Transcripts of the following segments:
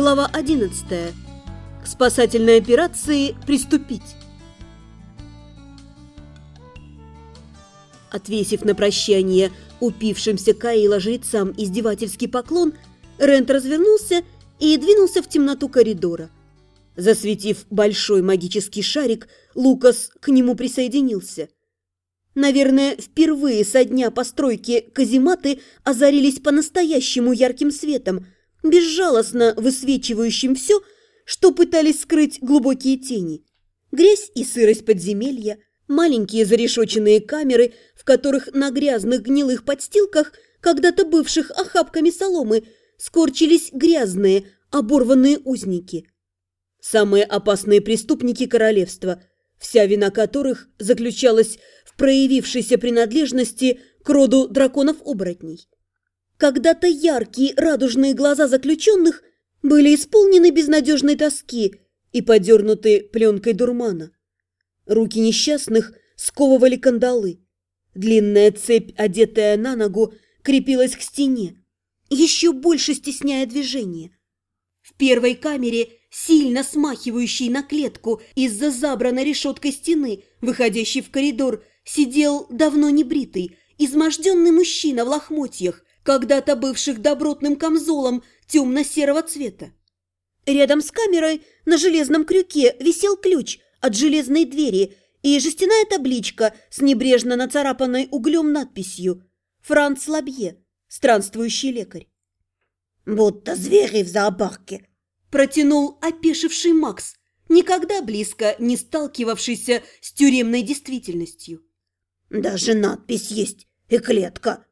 Глава 11. К спасательной операции приступить. Отвесив на прощание упившимся Каила жрецам издевательский поклон, Рент развернулся и двинулся в темноту коридора. Засветив большой магический шарик, Лукас к нему присоединился. Наверное, впервые со дня постройки казематы озарились по-настоящему ярким светом – безжалостно высвечивающим все, что пытались скрыть глубокие тени. Грязь и сырость подземелья, маленькие зарешоченные камеры, в которых на грязных гнилых подстилках, когда-то бывших охапками соломы, скорчились грязные, оборванные узники. Самые опасные преступники королевства, вся вина которых заключалась в проявившейся принадлежности к роду драконов-оборотней. Когда-то яркие радужные глаза заключенных были исполнены безнадежной тоски и подернуты пленкой дурмана. Руки несчастных сковывали кандалы. Длинная цепь, одетая на ногу, крепилась к стене, еще больше стесняя движение. В первой камере, сильно смахивающей на клетку из-за забранной решеткой стены, выходящей в коридор, сидел давно небритый, изможденный мужчина в лохмотьях, когда-то бывших добротным камзолом темно-серого цвета. Рядом с камерой на железном крюке висел ключ от железной двери и жестяная табличка с небрежно нацарапанной углем надписью «Франц Лабье, странствующий лекарь». «Будто звери в зоопарке», – протянул опешивший Макс, никогда близко не сталкивавшийся с тюремной действительностью. «Даже надпись есть и клетка».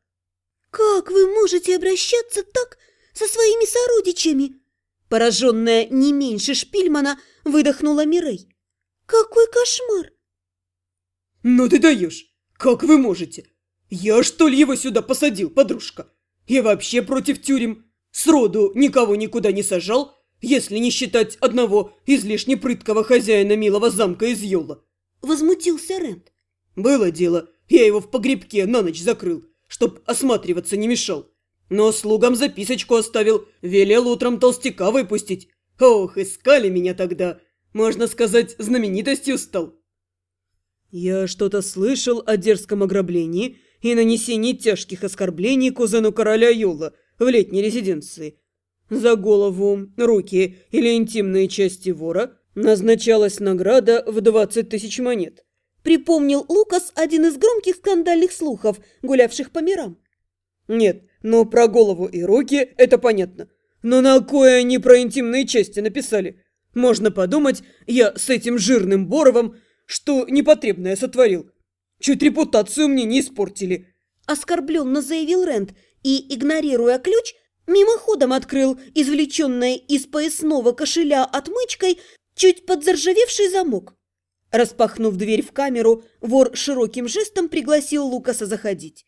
«Как вы можете обращаться так со своими сородичами?» Пораженная не меньше Шпильмана, выдохнула Мирей. «Какой кошмар!» «Ну ты даешь! Как вы можете? Я что ли его сюда посадил, подружка? Я вообще против тюрем. Сроду никого никуда не сажал, если не считать одного излишне прыткого хозяина милого замка из Йола». Возмутился Рент. «Было дело, я его в погребке на ночь закрыл чтоб осматриваться не мешал. Но слугам записочку оставил, велел утром толстяка выпустить. Ох, искали меня тогда. Можно сказать, знаменитостью стал. Я что-то слышал о дерзком ограблении и нанесении тяжких оскорблений кузену короля Юла в летней резиденции. За голову, руки или интимные части вора назначалась награда в 20 тысяч монет. Припомнил Лукас один из громких скандальных слухов, гулявших по мирам. Нет, ну про голову и руки это понятно. Но на кое они про интимные части написали? Можно подумать, я с этим жирным Боровым что непотребное сотворил. Чуть репутацию мне не испортили. Оскорбленно заявил Рент и, игнорируя ключ, мимоходом открыл извлеченный из поясного кошеля отмычкой чуть подзаржавевший замок. Распахнув дверь в камеру, вор широким жестом пригласил Лукаса заходить.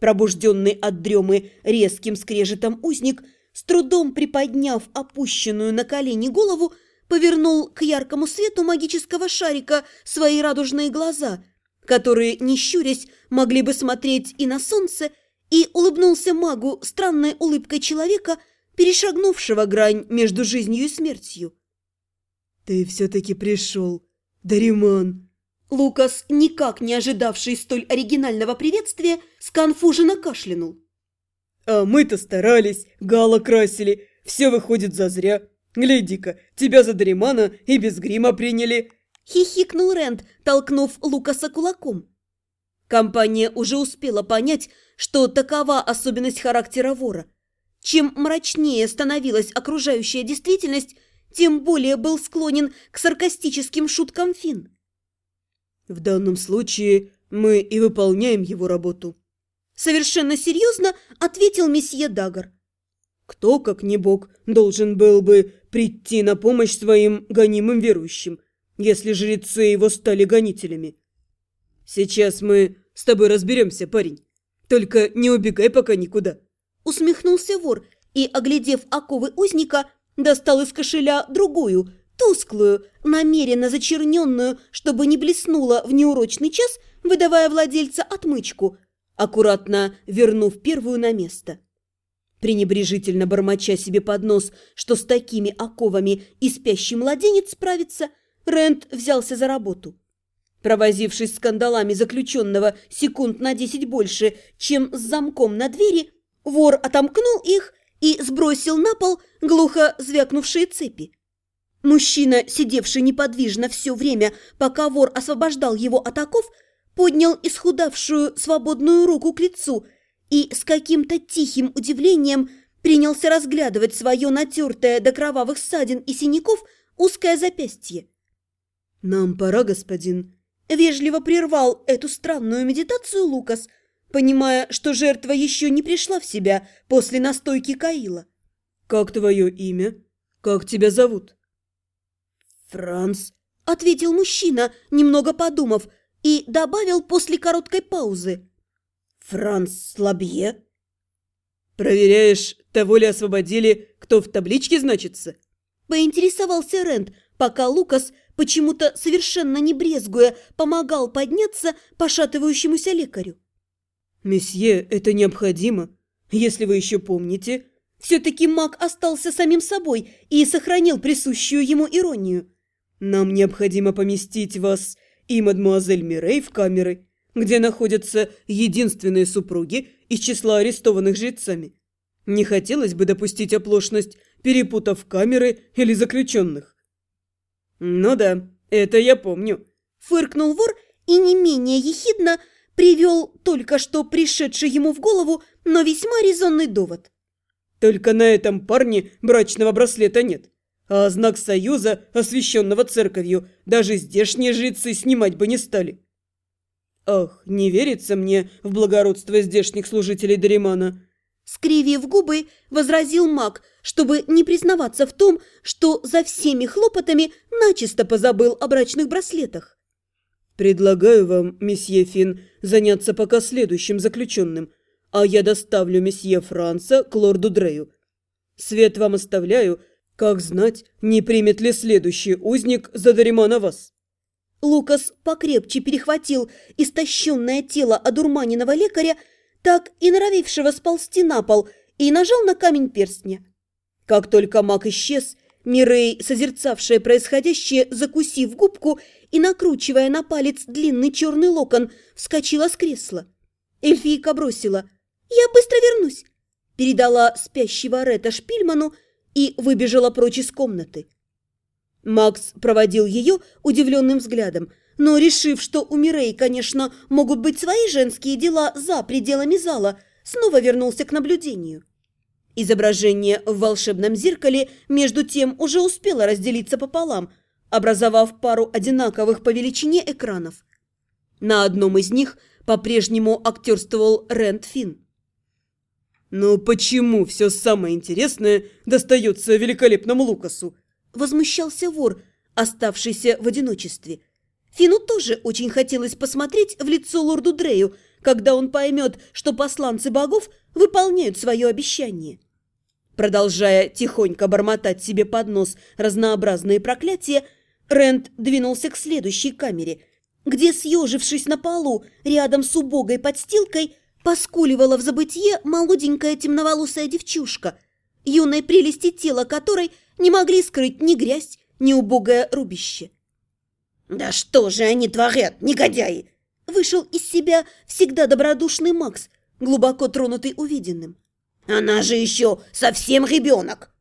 Пробужденный от дремы резким скрежетом узник, с трудом приподняв опущенную на колени голову, повернул к яркому свету магического шарика свои радужные глаза, которые, не щурясь, могли бы смотреть и на солнце, и улыбнулся магу странной улыбкой человека, перешагнувшего грань между жизнью и смертью. «Ты все-таки пришел!» «Дариман!» Лукас, никак не ожидавший столь оригинального приветствия, сконфуженно кашлянул. «А мы-то старались, гала красили, все выходит зазря. Гляди-ка, тебя за Даримана и без грима приняли!» Хихикнул Рент, толкнув Лукаса кулаком. Компания уже успела понять, что такова особенность характера вора. Чем мрачнее становилась окружающая действительность, тем более был склонен к саркастическим шуткам Фин. «В данном случае мы и выполняем его работу», – совершенно серьезно ответил месье Дагар. «Кто, как не Бог, должен был бы прийти на помощь своим гонимым верующим, если жрецы его стали гонителями? Сейчас мы с тобой разберемся, парень. Только не убегай пока никуда». Усмехнулся вор и, оглядев оковы узника, Достал из кошеля другую, тусклую, намеренно зачерненную, чтобы не блеснула в неурочный час, выдавая владельца отмычку, аккуратно вернув первую на место. Пренебрежительно бормоча себе под нос, что с такими оковами и спящий младенец справится, Рент взялся за работу. Провозившись с скандалами заключенного секунд на десять больше, чем с замком на двери, вор отомкнул их и сбросил на пол глухо звякнувшие цепи. Мужчина, сидевший неподвижно все время, пока вор освобождал его от оков, поднял исхудавшую свободную руку к лицу и с каким-то тихим удивлением принялся разглядывать свое натертое до кровавых ссадин и синяков узкое запястье. «Нам пора, господин», – вежливо прервал эту странную медитацию Лукас, понимая, что жертва еще не пришла в себя после настойки Каила. «Как твое имя? Как тебя зовут?» Франц, ответил мужчина, немного подумав, и добавил после короткой паузы. Франц Слабье. «Проверяешь, того ли освободили, кто в табличке значится?» Поинтересовался Рент, пока Лукас, почему-то совершенно не брезгуя, помогал подняться пошатывающемуся лекарю. «Месье, это необходимо. Если вы еще помните...» Все-таки маг остался самим собой и сохранил присущую ему иронию. «Нам необходимо поместить вас и мадмуазель Мирей в камеры, где находятся единственные супруги из числа арестованных жрецами. Не хотелось бы допустить оплошность, перепутав камеры или заключенных». «Ну да, это я помню», – фыркнул вор и не менее ехидно привел только что пришедший ему в голову, но весьма резонный довод. «Только на этом парне брачного браслета нет». А знак союза, освященного церковью, даже здешние жрецы снимать бы не стали. Ах, не верится мне в благородство здешних служителей Даримана. Скривив губы, возразил маг, чтобы не признаваться в том, что за всеми хлопотами начисто позабыл о брачных браслетах. «Предлагаю вам, месье Фин, заняться пока следующим заключенным, а я доставлю месье Франца к лорду Дрею. Свет вам оставляю, как знать, не примет ли следующий узник за Даримана вас? Лукас покрепче перехватил истощенное тело одурманенного лекаря, так и норовившего сползти на пол, и нажал на камень перстня. Как только маг исчез, Мирей, созерцавшая происходящее, закусив губку и накручивая на палец длинный черный локон, вскочила с кресла. Эльфийка бросила «Я быстро вернусь!» передала спящего Рета Шпильману и выбежала прочь из комнаты. Макс проводил ее удивленным взглядом, но, решив, что у Мирей, конечно, могут быть свои женские дела за пределами зала, снова вернулся к наблюдению. Изображение в волшебном зеркале, между тем, уже успело разделиться пополам, образовав пару одинаковых по величине экранов. На одном из них по-прежнему актерствовал Рэнд Финн. «Но почему все самое интересное достается великолепному Лукасу?» Возмущался вор, оставшийся в одиночестве. Фину тоже очень хотелось посмотреть в лицо лорду Дрею, когда он поймет, что посланцы богов выполняют свое обещание. Продолжая тихонько бормотать себе под нос разнообразные проклятия, Рент двинулся к следующей камере, где, съежившись на полу рядом с убогой подстилкой, Поскуливала в забытье молоденькая темноволосая девчушка, юной прелести тела которой не могли скрыть ни грязь, ни убогое рубище. «Да что же они творят, негодяи!» Вышел из себя всегда добродушный Макс, глубоко тронутый увиденным. «Она же еще совсем ребенок!»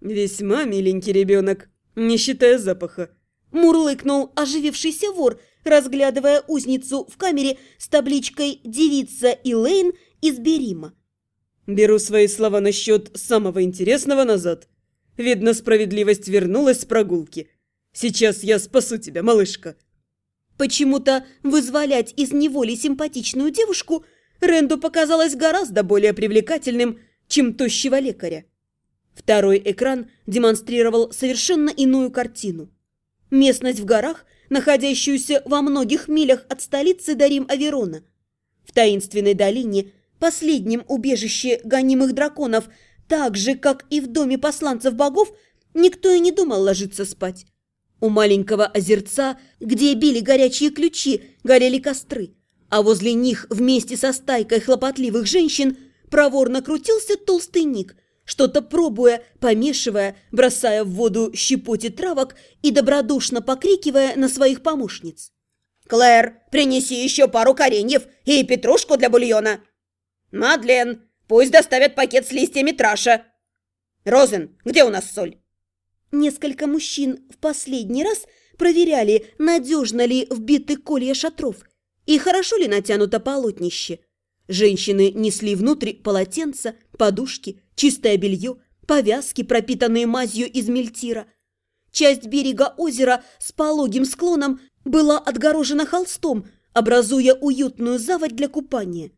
«Весьма миленький ребенок, не считая запаха», мурлыкнул оживившийся вор – разглядывая узницу в камере с табличкой «Девица Илэйн из Берима». «Беру свои слова насчет самого интересного назад. Видно, справедливость вернулась с прогулки. Сейчас я спасу тебя, малышка». Почему-то вызволять из неволи симпатичную девушку Ренду показалось гораздо более привлекательным, чем тощего лекаря. Второй экран демонстрировал совершенно иную картину. Местность в горах находящуюся во многих милях от столицы Дарим-Аверона. В таинственной долине, последнем убежище гонимых драконов, так же, как и в доме посланцев богов, никто и не думал ложиться спать. У маленького озерца, где били горячие ключи, горели костры, а возле них вместе со стайкой хлопотливых женщин проворно крутился толстый Ник, что-то пробуя, помешивая, бросая в воду щепоти травок и добродушно покрикивая на своих помощниц. Клэр, принеси еще пару кореньев и петрушку для бульона. Мадлен, пусть доставят пакет с листьями траша. Розен, где у нас соль? Несколько мужчин в последний раз проверяли, надежно ли вбиты колья шатров и хорошо ли натянуто полотнище. Женщины несли внутрь полотенца, подушки, чистое белье, повязки, пропитанные мазью из мельтира. Часть берега озера с пологим склоном была отгорожена холстом, образуя уютную заводь для купания.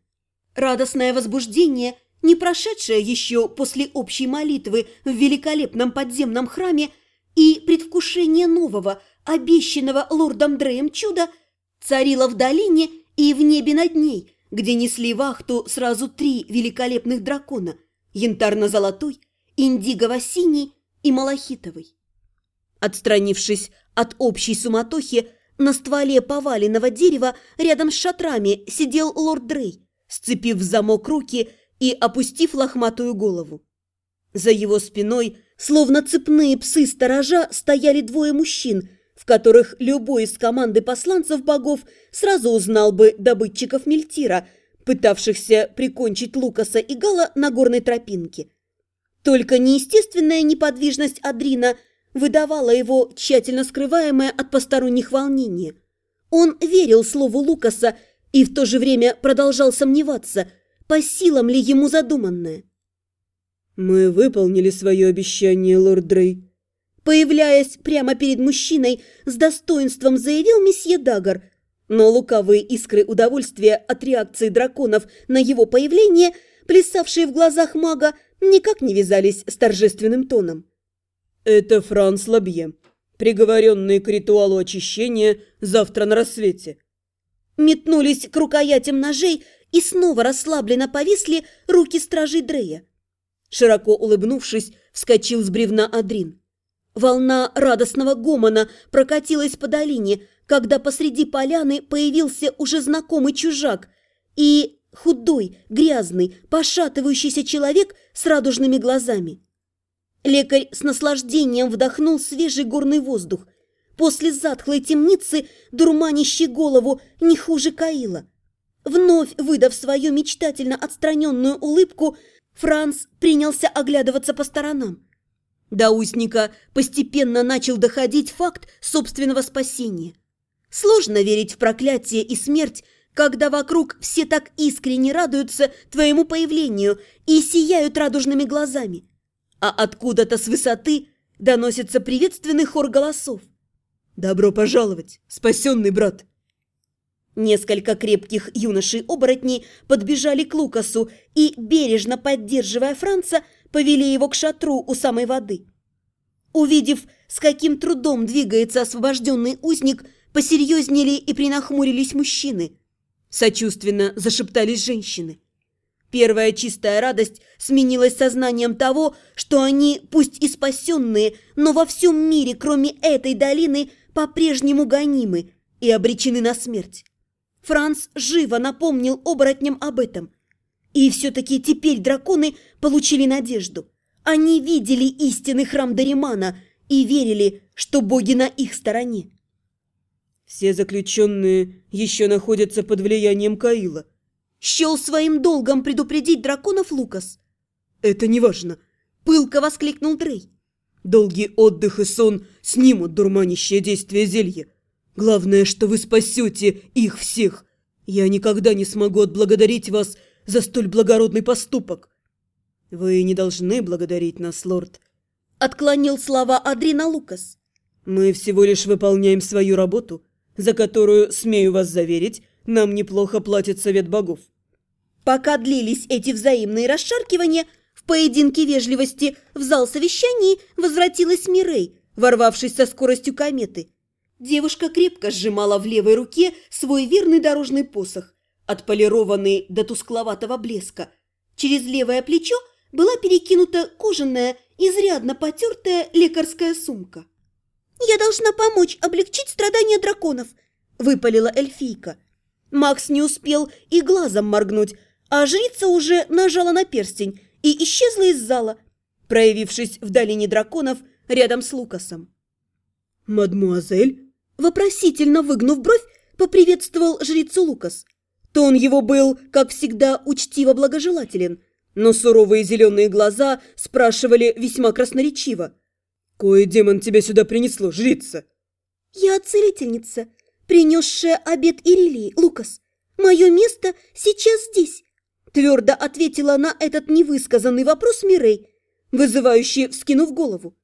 Радостное возбуждение, не прошедшее еще после общей молитвы в великолепном подземном храме, и предвкушение нового, обещанного лордом Дреем чуда, царило в долине и в небе над ней, где несли вахту сразу три великолепных дракона – янтарно-золотой, индиго-синий и малахитовый. Отстранившись от общей суматохи, на стволе поваленного дерева рядом с шатрами сидел лорд Дрей, сцепив в замок руки и опустив лохматую голову. За его спиной, словно цепные псы-сторожа, стояли двое мужчин, в которых любой из команды посланцев богов сразу узнал бы добытчиков Мельтира, пытавшихся прикончить Лукаса и Гала на горной тропинке. Только неестественная неподвижность Адрина – выдавало его тщательно скрываемое от посторонних волнение. Он верил слову Лукаса и в то же время продолжал сомневаться, по силам ли ему задуманное. «Мы выполнили свое обещание, лорд Дрей». Появляясь прямо перед мужчиной, с достоинством заявил месье Дагар, но лукавые искры удовольствия от реакции драконов на его появление, плясавшие в глазах мага, никак не вязались с торжественным тоном. «Это Франс Лабье, приговоренный к ритуалу очищения завтра на рассвете». Метнулись к рукоятям ножей и снова расслабленно повисли руки стражей Дрея. Широко улыбнувшись, вскочил с бревна Адрин. Волна радостного гомона прокатилась по долине, когда посреди поляны появился уже знакомый чужак и худой, грязный, пошатывающийся человек с радужными глазами. Лекарь с наслаждением вдохнул свежий горный воздух. После затхлой темницы, дурманящей голову, не хуже Каила. Вновь выдав свою мечтательно отстраненную улыбку, Франц принялся оглядываться по сторонам. До узника постепенно начал доходить факт собственного спасения. Сложно верить в проклятие и смерть, когда вокруг все так искренне радуются твоему появлению и сияют радужными глазами а откуда-то с высоты доносится приветственный хор голосов. «Добро пожаловать, спасенный брат!» Несколько крепких юношей-оборотней подбежали к Лукасу и, бережно поддерживая Франца, повели его к шатру у самой воды. Увидев, с каким трудом двигается освобожденный узник, посерьезнели и принахмурились мужчины. Сочувственно зашептались женщины. Первая чистая радость сменилась сознанием того, что они, пусть и спасенные, но во всем мире, кроме этой долины, по-прежнему гонимы и обречены на смерть. Франц живо напомнил оборотням об этом. И все-таки теперь драконы получили надежду. Они видели истинный храм Даримана и верили, что боги на их стороне. «Все заключенные еще находятся под влиянием Каила», Счел своим долгом предупредить драконов Лукас. «Это не важно!» – пылко воскликнул Дрей. «Долгий отдых и сон снимут дурманящее действие зелья. Главное, что вы спасете их всех. Я никогда не смогу отблагодарить вас за столь благородный поступок». «Вы не должны благодарить нас, лорд», – отклонил слова Адрина Лукас. «Мы всего лишь выполняем свою работу, за которую, смею вас заверить, нам неплохо платит совет богов». Пока длились эти взаимные расшаркивания, в поединке вежливости в зал совещаний возвратилась Мирей, ворвавшись со скоростью кометы. Девушка крепко сжимала в левой руке свой верный дорожный посох, отполированный до тускловатого блеска. Через левое плечо была перекинута кожаная, изрядно потертая лекарская сумка. «Я должна помочь облегчить страдания драконов», – выпалила эльфийка. Макс не успел и глазом моргнуть, а жрица уже нажала на перстень и исчезла из зала, проявившись в долине драконов рядом с Лукасом. «Мадмуазель?» Вопросительно выгнув бровь, поприветствовал жрицу Лукас. Тон его был, как всегда, учтиво благожелателен, но суровые зеленые глаза спрашивали весьма красноречиво. «Кое демон тебя сюда принесло, жрица?» Я целительница, принесшая обед Ирилии, Лукас. Мое место сейчас здесь. Твердо ответила на этот невысказанный вопрос Мирей, вызывающий, вскинув голову.